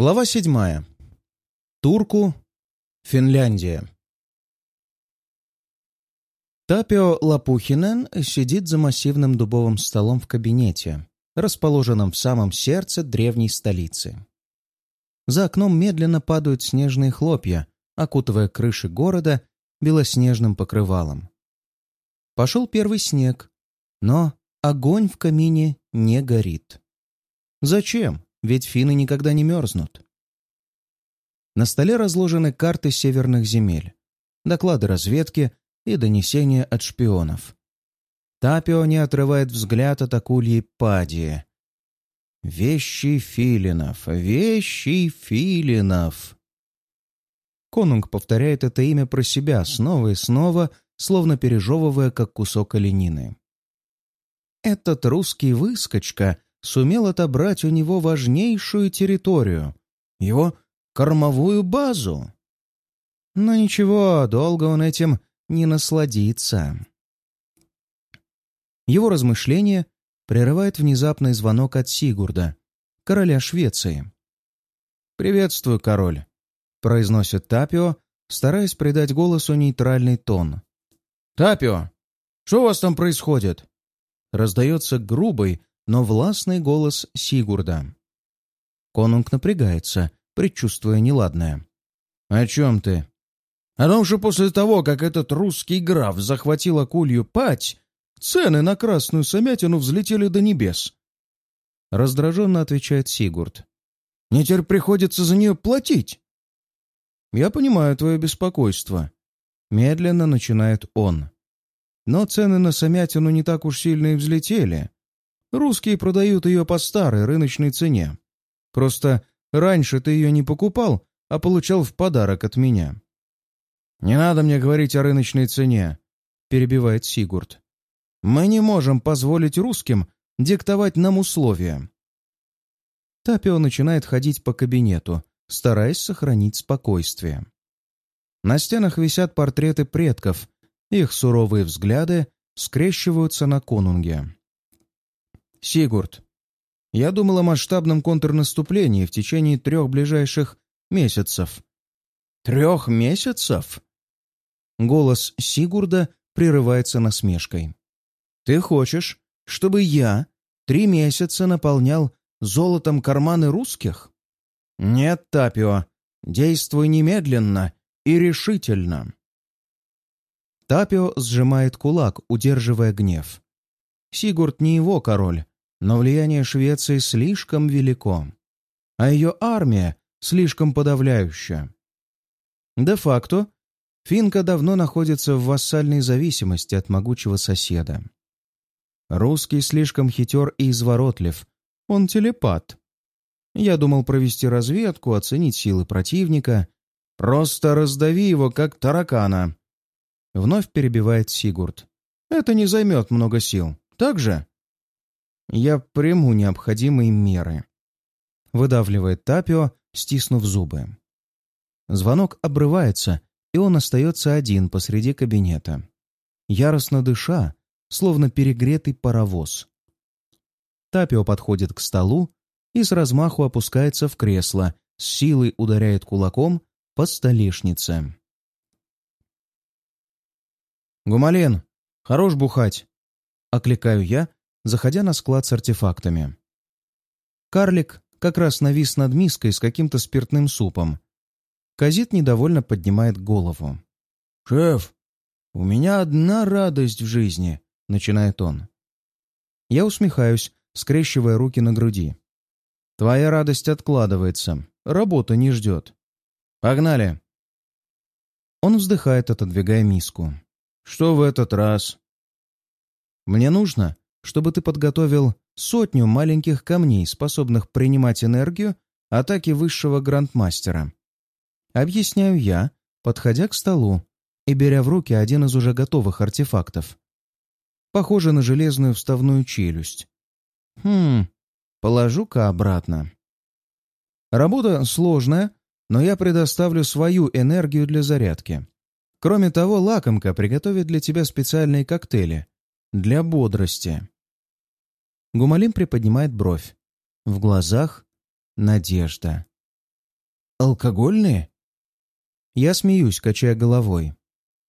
Глава седьмая. Турку. Финляндия. Тапио Лапухинен сидит за массивным дубовым столом в кабинете, расположенном в самом сердце древней столицы. За окном медленно падают снежные хлопья, окутывая крыши города белоснежным покрывалом. Пошел первый снег, но огонь в камине не горит. Зачем? Ведь финны никогда не мерзнут. На столе разложены карты северных земель, доклады разведки и донесения от шпионов. Тапио не отрывает взгляд от акульи Падии. «Вещи филинов! Вещи филинов!» Конунг повторяет это имя про себя снова и снова, словно пережевывая, как кусок оленины. Этот русский выскочка сумел отобрать у него важнейшую территорию, его кормовую базу. Но ничего, долго он этим не насладится. Его размышление прерывает внезапный звонок от Сигурда, короля Швеции. «Приветствую, король», — произносит Тапио, стараясь придать голосу нейтральный тон. «Тапио, что у вас там происходит?» Раздается грубый, но властный голос Сигурда. Конунг напрягается, предчувствуя неладное. «О чем ты?» «О том, что после того, как этот русский граф захватил акулью пать, цены на красную самятину взлетели до небес». Раздраженно отвечает Сигурд. «Мне теперь приходится за нее платить». «Я понимаю твое беспокойство», — медленно начинает он. «Но цены на самятину не так уж сильно и взлетели. Русские продают ее по старой рыночной цене. Просто раньше ты ее не покупал, а получал в подарок от меня». «Не надо мне говорить о рыночной цене», — перебивает Сигурд. «Мы не можем позволить русским диктовать нам условия». Тапио начинает ходить по кабинету, стараясь сохранить спокойствие. На стенах висят портреты предков, их суровые взгляды скрещиваются на конунге. Сигурд, я думал о масштабном контрнаступлении в течение трех ближайших месяцев. Трех месяцев? Голос Сигурда прерывается насмешкой. Ты хочешь, чтобы я три месяца наполнял золотом карманы русских? Нет, Тапио, действуй немедленно и решительно. Тапио сжимает кулак, удерживая гнев. Сигурд не его король, но влияние Швеции слишком велико, а ее армия слишком подавляющая. Де-факто, финка давно находится в вассальной зависимости от могучего соседа. Русский слишком хитер и изворотлив, он телепат. Я думал провести разведку, оценить силы противника. Просто раздави его, как таракана. Вновь перебивает Сигурд. Это не займет много сил. Так же? Я приму необходимые меры. Выдавливает Тапио, стиснув зубы. Звонок обрывается, и он остается один посреди кабинета. Яростно дыша, словно перегретый паровоз. Тапио подходит к столу и с размаху опускается в кресло, с силой ударяет кулаком по столешнице. «Гумален, хорош бухать!» — окликаю я, заходя на склад с артефактами. Карлик как раз навис над миской с каким-то спиртным супом. Казит недовольно поднимает голову. «Шеф, у меня одна радость в жизни», — начинает он. Я усмехаюсь, скрещивая руки на груди. «Твоя радость откладывается. Работа не ждет. Погнали!» Он вздыхает, отодвигая миску. «Что в этот раз?» «Мне нужно, чтобы ты подготовил сотню маленьких камней, способных принимать энергию атаки высшего грандмастера. Объясняю я, подходя к столу и беря в руки один из уже готовых артефактов. Похоже на железную вставную челюсть. Хм, положу-ка обратно. Работа сложная, но я предоставлю свою энергию для зарядки. Кроме того, лакомка приготовит для тебя специальные коктейли для бодрости. Гумалим приподнимает бровь. В глазах — надежда. алкогольные?» Я смеюсь, качая головой.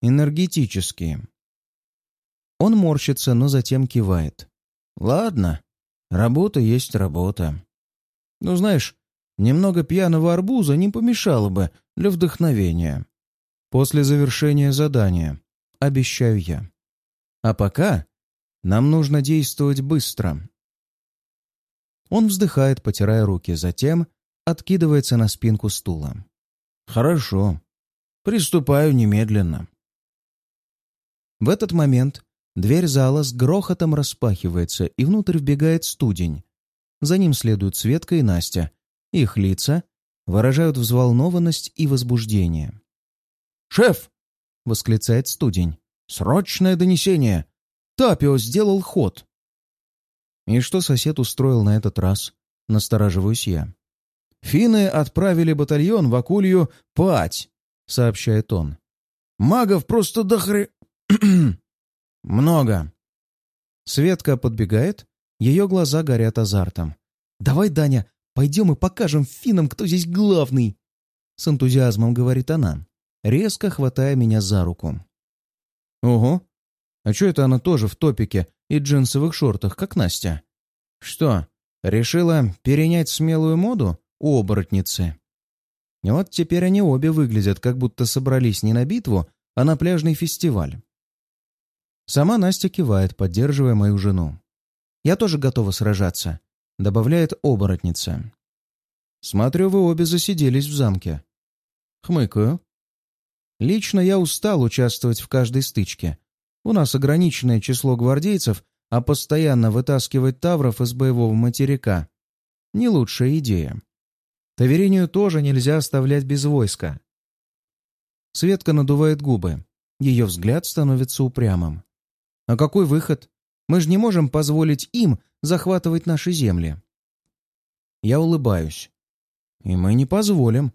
«Энергетические». Он морщится, но затем кивает. «Ладно, работа есть работа. Ну, знаешь, немного пьяного арбуза не помешало бы для вдохновения. После завершения задания, обещаю я. А пока нам нужно действовать быстро». Он вздыхает, потирая руки, затем откидывается на спинку стула. «Хорошо. Приступаю немедленно». В этот момент дверь зала с грохотом распахивается, и внутрь вбегает студень. За ним следуют Светка и Настя. Их лица выражают взволнованность и возбуждение. «Шеф!» — восклицает студень. «Срочное донесение! Тапио сделал ход!» «И что сосед устроил на этот раз?» — настораживаюсь я. «Финны отправили батальон в Акулью пать», — сообщает он. «Магов просто дохре... много». Светка подбегает, ее глаза горят азартом. «Давай, Даня, пойдем и покажем финнам, кто здесь главный!» С энтузиазмом говорит она, резко хватая меня за руку. «Ого! А что это она тоже в топике и джинсовых шортах, как Настя? Что, решила перенять смелую моду у оборотницы?» И вот теперь они обе выглядят, как будто собрались не на битву, а на пляжный фестиваль. Сама Настя кивает, поддерживая мою жену. «Я тоже готова сражаться», — добавляет оборотница. «Смотрю, вы обе засиделись в замке». Хмыкаю. «Лично я устал участвовать в каждой стычке. У нас ограниченное число гвардейцев, а постоянно вытаскивать тавров из боевого материка — не лучшая идея. Таверению тоже нельзя оставлять без войска. Светка надувает губы. Ее взгляд становится упрямым. А какой выход? Мы же не можем позволить им захватывать наши земли. Я улыбаюсь. И мы не позволим.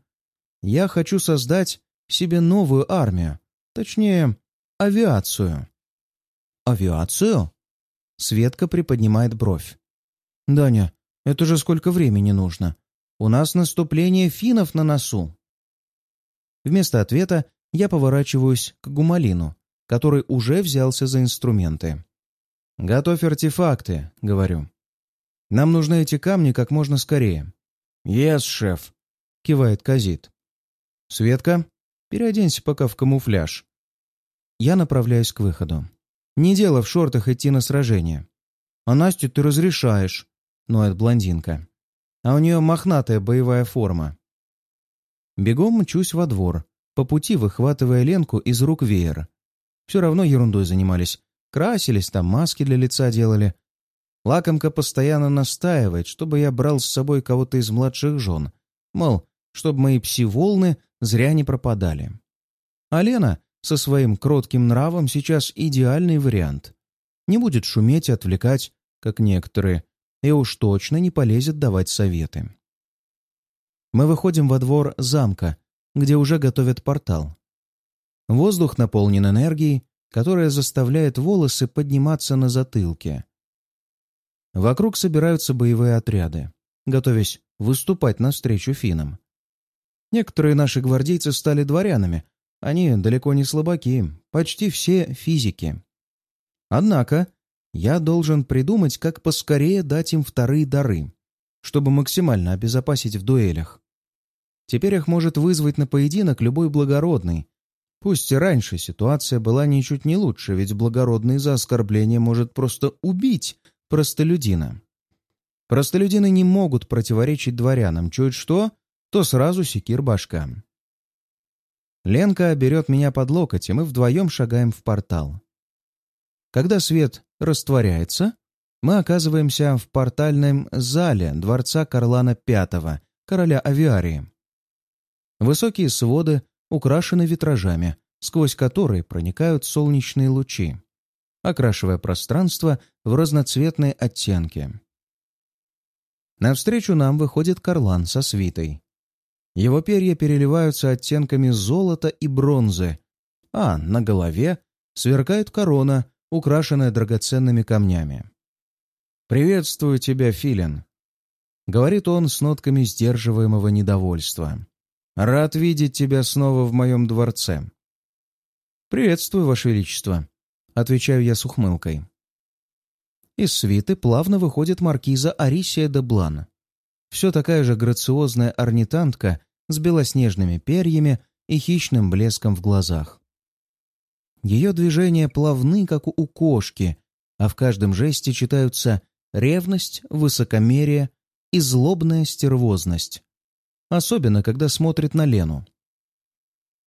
Я хочу создать себе новую армию. Точнее, авиацию. Авиацию? Светка приподнимает бровь. «Даня, это же сколько времени нужно? У нас наступление финнов на носу. Вместо ответа я поворачиваюсь к Гумалину, который уже взялся за инструменты. «Готовь артефакты», — говорю. «Нам нужны эти камни как можно скорее». «Ес, шеф», — кивает Казит. «Светка, переоденься пока в камуфляж». Я направляюсь к выходу. Не дело в шортах идти на сражение. «А Настю ты разрешаешь», — ноет блондинка а у нее мохнатая боевая форма. Бегом мчусь во двор, по пути выхватывая Ленку из рук веера. Все равно ерундой занимались. Красились, там маски для лица делали. Лакомка постоянно настаивает, чтобы я брал с собой кого-то из младших жен. Мол, чтобы мои пси-волны зря не пропадали. А Лена со своим кротким нравом сейчас идеальный вариант. Не будет шуметь и отвлекать, как некоторые, и уж точно не полезет давать советы. Мы выходим во двор замка, где уже готовят портал. Воздух наполнен энергией, которая заставляет волосы подниматься на затылке. Вокруг собираются боевые отряды, готовясь выступать навстречу финам. Некоторые наши гвардейцы стали дворянами, они далеко не слабаки, почти все физики. Однако я должен придумать, как поскорее дать им вторые дары, чтобы максимально обезопасить в дуэлях. Теперь их может вызвать на поединок любой благородный. Пусть и раньше ситуация была ничуть не лучше, ведь благородный за оскорбление может просто убить простолюдина. Простолюдины не могут противоречить дворянам. Чуть что, то сразу секир башка. Ленка берет меня под локоть, и мы вдвоем шагаем в портал. Когда свет растворяется, мы оказываемся в портальном зале дворца Карлана V, короля авиарии. Высокие своды украшены витражами, сквозь которые проникают солнечные лучи, окрашивая пространство в разноцветные оттенки. Навстречу нам выходит Карлан со свитой. Его перья переливаются оттенками золота и бронзы, а на голове сверкает корона украшенная драгоценными камнями. «Приветствую тебя, Филин», — говорит он с нотками сдерживаемого недовольства. Рад видеть тебя снова в моем дворце». «Приветствую, Ваше Величество», — отвечаю я с ухмылкой. Из свиты плавно выходит маркиза Арисия де Блан. Все такая же грациозная орнитантка с белоснежными перьями и хищным блеском в глазах. Ее движения плавны, как у кошки, а в каждом жесте читаются ревность, высокомерие и злобная стервозность. Особенно, когда смотрит на Лену.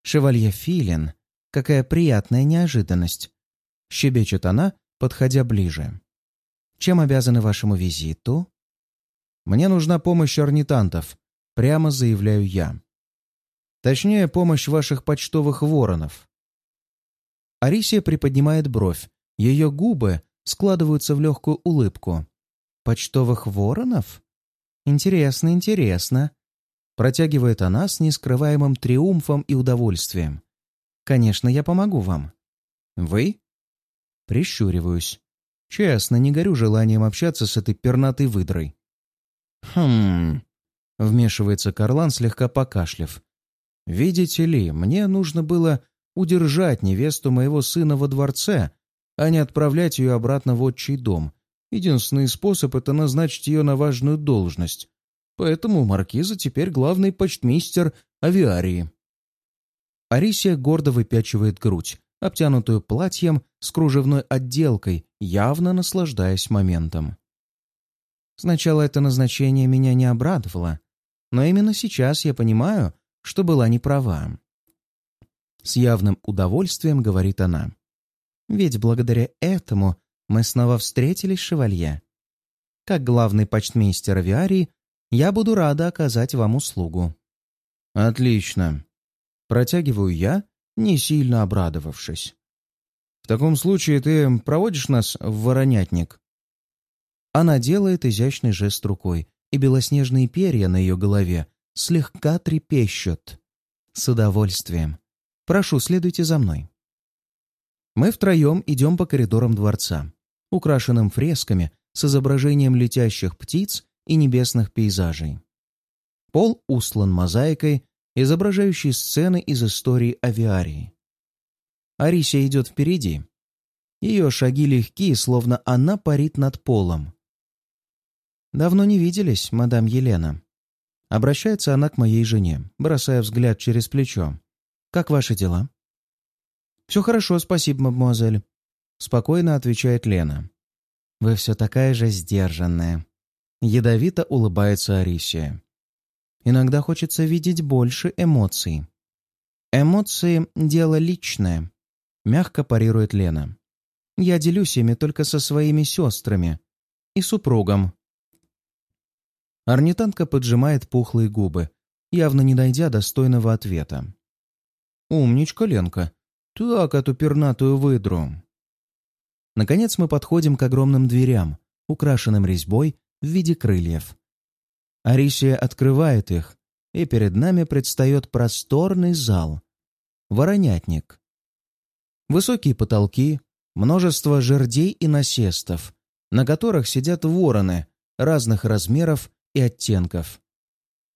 «Шевалье Филин, какая приятная неожиданность!» — щебечет она, подходя ближе. «Чем обязаны вашему визиту?» «Мне нужна помощь орнитантов», — прямо заявляю я. Точнее, помощь ваших почтовых воронов. Арисия приподнимает бровь. Ее губы складываются в легкую улыбку. «Почтовых воронов? Интересно, интересно!» Протягивает она с нескрываемым триумфом и удовольствием. «Конечно, я помогу вам». «Вы?» Прищуриваюсь. Честно, не горю желанием общаться с этой пернатой выдрой. «Хм...» — вмешивается Карлан, слегка покашлив. «Видите ли, мне нужно было удержать невесту моего сына во дворце, а не отправлять ее обратно в отчий дом. Единственный способ — это назначить ее на важную должность. Поэтому маркиза теперь главный почтмейстер авиарии». Арисия гордо выпячивает грудь, обтянутую платьем с кружевной отделкой, явно наслаждаясь моментом. Сначала это назначение меня не обрадовало, но именно сейчас я понимаю, что была не права. С явным удовольствием говорит она. Ведь благодаря этому мы снова встретились, шевалье. Как главный почтмейстер авиарии, я буду рада оказать вам услугу. Отлично. Протягиваю я, не сильно обрадовавшись. В таком случае ты проводишь нас в воронятник. Она делает изящный жест рукой, и белоснежные перья на ее голове слегка трепещут. С удовольствием. Прошу, следуйте за мной. Мы втроем идем по коридорам дворца, украшенным фресками с изображением летящих птиц и небесных пейзажей. Пол устлан мозаикой, изображающей сцены из истории авиарии. Арисия идет впереди. Ее шаги легкие, словно она парит над полом. «Давно не виделись, мадам Елена», Обращается она к моей жене, бросая взгляд через плечо. «Как ваши дела?» «Все хорошо, спасибо, мадемуазель», — спокойно отвечает Лена. «Вы все такая же сдержанная». Ядовито улыбается Арисия. «Иногда хочется видеть больше эмоций». «Эмоции — дело личное», — мягко парирует Лена. «Я делюсь ими только со своими сестрами и супругом, Орнитантка поджимает пухлые губы, явно не найдя достойного ответа. «Умничка, Ленка. Так, эту пернатую выдру». Наконец мы подходим к огромным дверям, украшенным резьбой в виде крыльев. Арисия открывает их, и перед нами предстает просторный зал. Воронятник. Высокие потолки, множество жердей и насестов, на которых сидят вороны разных размеров и оттенков.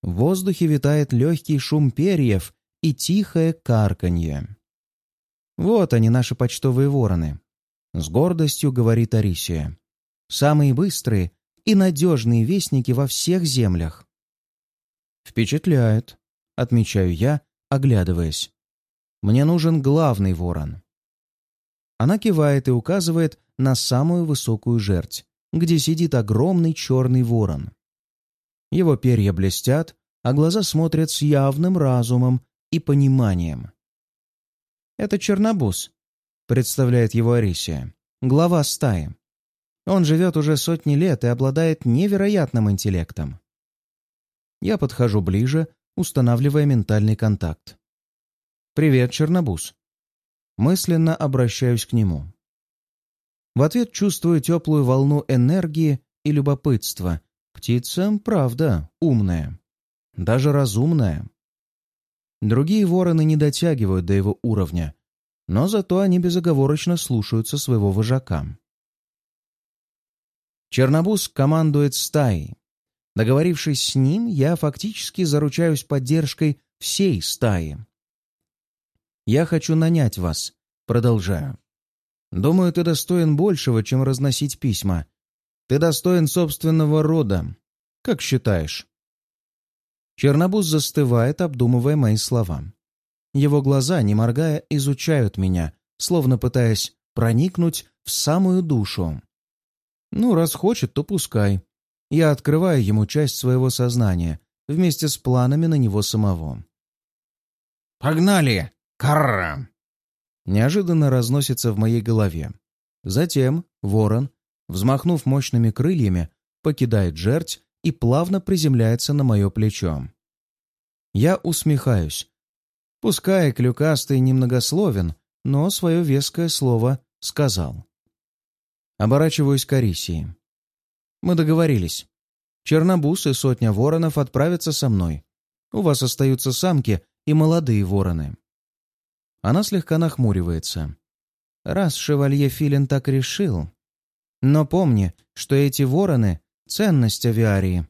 В воздухе витает легкий шум перьев и тихое карканье. «Вот они, наши почтовые вороны», — с гордостью говорит Арисия. «Самые быстрые и надежные вестники во всех землях». «Впечатляет», — отмечаю я, оглядываясь. «Мне нужен главный ворон». Она кивает и указывает на самую высокую жерть, где сидит огромный черный ворон. Его перья блестят, а глаза смотрят с явным разумом и пониманием. «Это Чернобус», — представляет его Арисия, глава стаи. Он живет уже сотни лет и обладает невероятным интеллектом. Я подхожу ближе, устанавливая ментальный контакт. «Привет, Чернобус». Мысленно обращаюсь к нему. В ответ чувствую теплую волну энергии и любопытства, Птица, правда, умная. Даже разумная. Другие вороны не дотягивают до его уровня, но зато они безоговорочно слушаются своего вожака. Чернобус командует стаей. Договорившись с ним, я фактически заручаюсь поддержкой всей стаи. «Я хочу нанять вас», — продолжаю. «Думаю, ты достоин большего, чем разносить письма. Ты достоин собственного рода. Как считаешь?» Чернобус застывает, обдумывая мои слова. Его глаза, не моргая, изучают меня, словно пытаясь проникнуть в самую душу. Ну, раз хочет, то пускай. Я открываю ему часть своего сознания вместе с планами на него самого. «Погнали! Карра!» Неожиданно разносится в моей голове. Затем ворон, взмахнув мощными крыльями, покидает жерть и плавно приземляется на мое плечо. Я усмехаюсь. Пускай клюкастый немногословен, но свое веское слово сказал. Оборачиваюсь к Арисии. Мы договорились. Чернобус и сотня воронов отправятся со мной. У вас остаются самки и молодые вороны. Она слегка нахмуривается. Раз шевалье Филин так решил. Но помни, что эти вороны — ценность авиарии.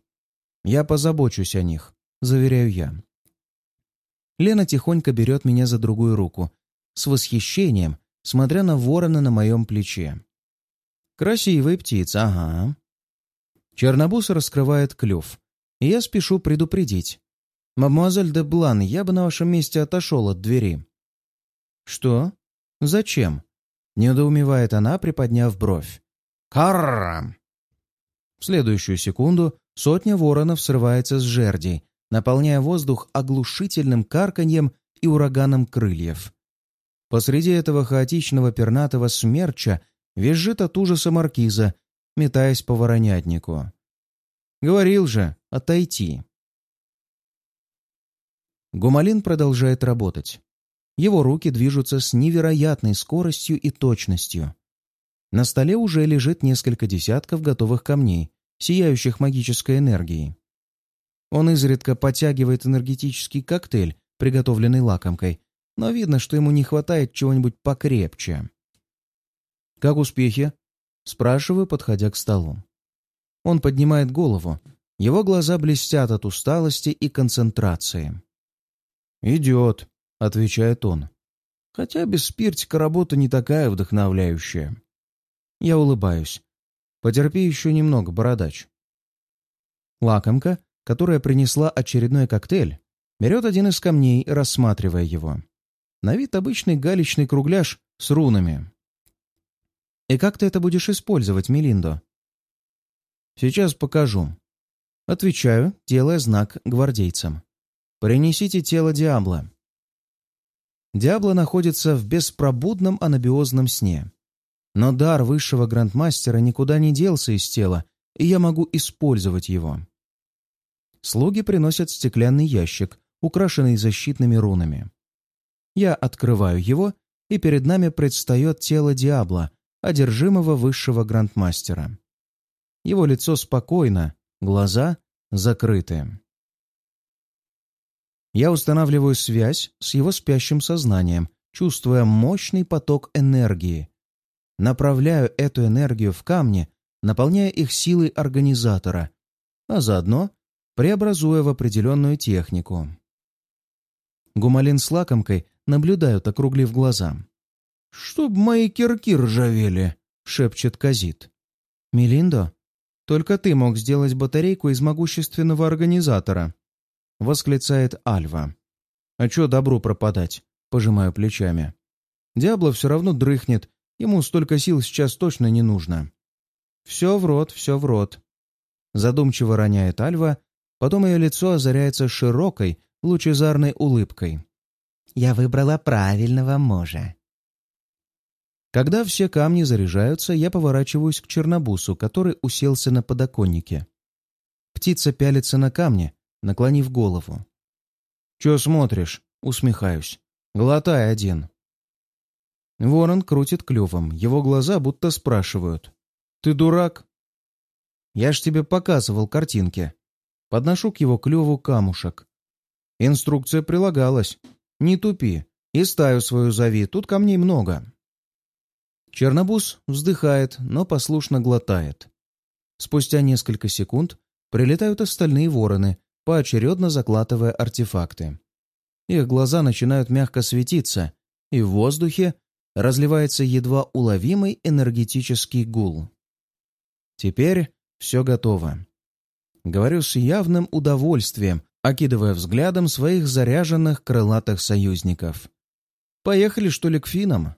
Я позабочусь о них, заверяю я. Лена тихонько берет меня за другую руку, с восхищением, смотря на ворона на моем плече. «Красивая птица, ага». Чернобус раскрывает клюв, и я спешу предупредить. «Мадемуазель де Блан, я бы на вашем месте отошел от двери». «Что? Зачем?» — недоумевает она, приподняв бровь. «Карра!» В следующую секунду сотня воронов срывается с жердей, наполняя воздух оглушительным карканьем и ураганом крыльев. Посреди этого хаотичного пернатого смерча визжит от ужаса маркиза, метаясь по воронятнику. «Говорил же, отойти!» Гумалин продолжает работать. Его руки движутся с невероятной скоростью и точностью. На столе уже лежит несколько десятков готовых камней, сияющих магической энергией. Он изредка подтягивает энергетический коктейль, приготовленный лакомкой, но видно, что ему не хватает чего-нибудь покрепче. «Как успехи?» — спрашиваю, подходя к столу. Он поднимает голову. Его глаза блестят от усталости и концентрации. «Идет», — отвечает он. «Хотя без спиртика работа не такая вдохновляющая». Я улыбаюсь. «Потерпи еще немного, бородач». Лакомка, которая принесла очередной коктейль, берет один из камней, рассматривая его. На вид обычный галечный кругляш с рунами. «И как ты это будешь использовать, Мелиндо?» «Сейчас покажу». Отвечаю, делая знак гвардейцам. «Принесите тело Диабло». Диабло находится в беспробудном анабиозном сне. Но дар высшего грандмастера никуда не делся из тела, и я могу использовать его. Слуги приносят стеклянный ящик, украшенный защитными рунами. Я открываю его, и перед нами предстает тело Диабло, одержимого высшего грандмастера. Его лицо спокойно, глаза закрыты. Я устанавливаю связь с его спящим сознанием, чувствуя мощный поток энергии. Направляю эту энергию в камни, наполняя их силой организатора, а заодно преобразуя в определенную технику. Гумалин с лакомкой наблюдают, округлив глаза. «Чтоб мои кирки ржавели!» — шепчет Казит. «Мелиндо, только ты мог сделать батарейку из могущественного организатора!» — восклицает Альва. «А чё добру пропадать?» — пожимаю плечами. «Диабло все равно дрыхнет, ему столько сил сейчас точно не нужно». «Все в рот, все в рот!» Задумчиво роняет Альва, потом ее лицо озаряется широкой, лучезарной улыбкой. «Я выбрала правильного мужа». Когда все камни заряжаются, я поворачиваюсь к Чернобусу, который уселся на подоконнике. Птица пялится на камни, наклонив голову. «Чё смотришь?» — усмехаюсь. «Глотай один». Ворон крутит клювом, его глаза будто спрашивают. «Ты дурак?» «Я ж тебе показывал картинки». Подношу к его клюву камушек. Инструкция прилагалась. Не тупи. И стаю свою зови, тут камней много. Чернобус вздыхает, но послушно глотает. Спустя несколько секунд прилетают остальные вороны, поочередно закладывая артефакты. Их глаза начинают мягко светиться, и в воздухе разливается едва уловимый энергетический гул. Теперь все готово. Говорю с явным удовольствием, окидывая взглядом своих заряженных крылатых союзников. Поехали, что ли, к финам?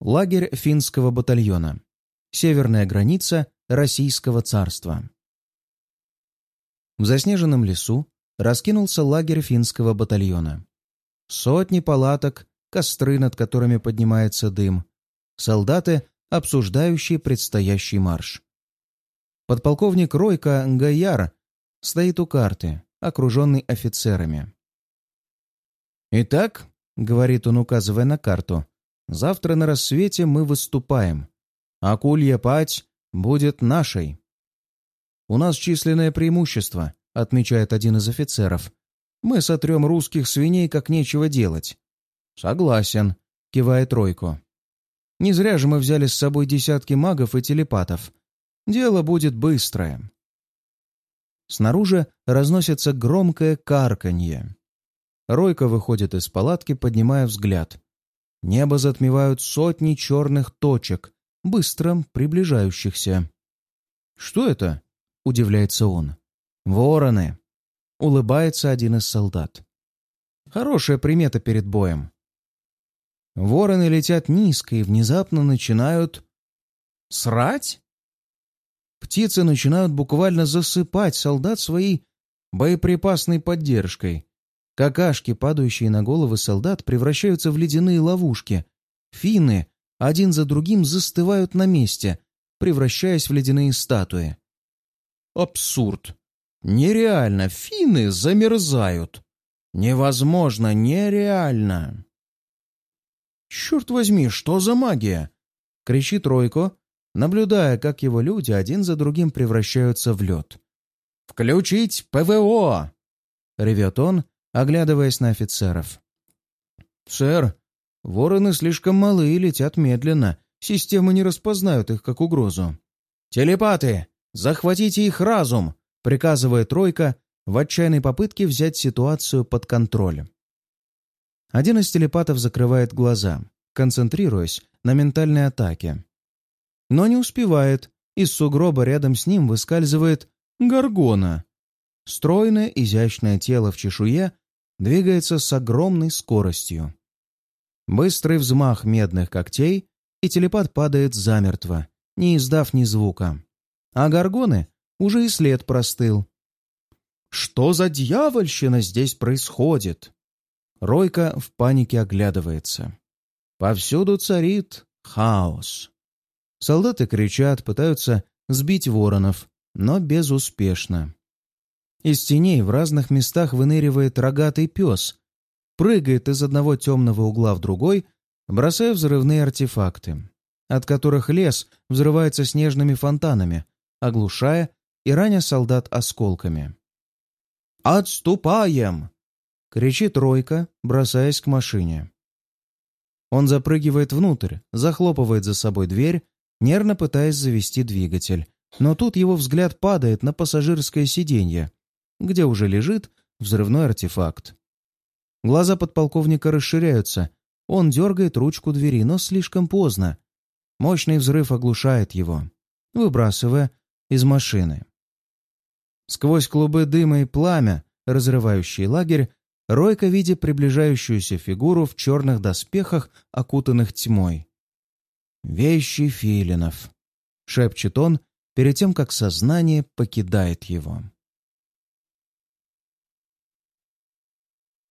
Лагерь финского батальона. Северная граница Российского царства. В заснеженном лесу раскинулся лагерь финского батальона. Сотни палаток, костры, над которыми поднимается дым, солдаты, обсуждающие предстоящий марш. Подполковник Ройка Гаяр стоит у карты, окруженный офицерами. «Итак», — говорит он, указывая на карту, — «завтра на рассвете мы выступаем. Акулья пать будет нашей». «У нас численное преимущество», — отмечает один из офицеров. «Мы сотрем русских свиней, как нечего делать». «Согласен», — кивает Ройко. «Не зря же мы взяли с собой десятки магов и телепатов. Дело будет быстрое». Снаружи разносится громкое карканье. Ройка выходит из палатки, поднимая взгляд. Небо затмевают сотни черных точек, быстро приближающихся. «Что это?» — удивляется он. «Вороны!» — улыбается один из солдат. Хорошая примета перед боем. Вороны летят низко и внезапно начинают... Срать? Птицы начинают буквально засыпать солдат своей боеприпасной поддержкой. Какашки, падающие на головы солдат, превращаются в ледяные ловушки. Финны один за другим застывают на месте, превращаясь в ледяные статуи. Абсурд. Нереально. Финны замерзают. Невозможно, нереально. «Черт возьми, что за магия?» — кричит Ройко, наблюдая, как его люди один за другим превращаются в лед. «Включить ПВО!» — ревет он, оглядываясь на офицеров. «Сэр, вороны слишком малы и летят медленно. Системы не распознают их как угрозу». «Телепаты, захватите их разум!» — приказывает Тройка в отчаянной попытке взять ситуацию под контроль. Один из телепатов закрывает глаза, концентрируясь на ментальной атаке. Но не успевает. Из сугроба рядом с ним выскальзывает Гаргона. Стройное, изящное тело в чешуе двигается с огромной скоростью. Быстрый взмах медных когтей, и телепат падает замертво, не издав ни звука. А горгоны уже и след простыл. Что за дьявольщина здесь происходит? Ройка в панике оглядывается. Повсюду царит хаос. Солдаты кричат, пытаются сбить воронов, но безуспешно. Из теней в разных местах выныривает рогатый пес, прыгает из одного темного угла в другой, бросая взрывные артефакты, от которых лес взрывается снежными фонтанами, оглушая и раня солдат осколками. «Отступаем!» — кричит Ройка, бросаясь к машине. Он запрыгивает внутрь, захлопывает за собой дверь, нервно пытаясь завести двигатель. Но тут его взгляд падает на пассажирское сиденье, где уже лежит взрывной артефакт. Глаза подполковника расширяются. Он дергает ручку двери, но слишком поздно. Мощный взрыв оглушает его, выбрасывая из машины. Сквозь клубы дыма и пламя, разрывающие лагерь, Ройка видит приближающуюся фигуру в черных доспехах, окутанных тьмой. «Вещи филинов», — шепчет он перед тем, как сознание покидает его.